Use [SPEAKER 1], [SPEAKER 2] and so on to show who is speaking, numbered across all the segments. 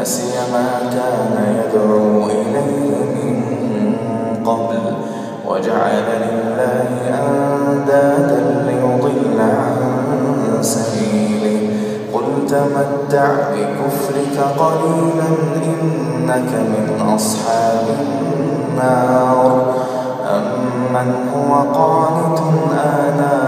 [SPEAKER 1] نسي ما كان يدعو إليه. قبل وجعل لله أندادا ليضل عن سبيله. قل تمتع بكفرك قليلا إنك من أصحاب النار. أمن هو قانت آناء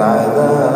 [SPEAKER 1] العذاب.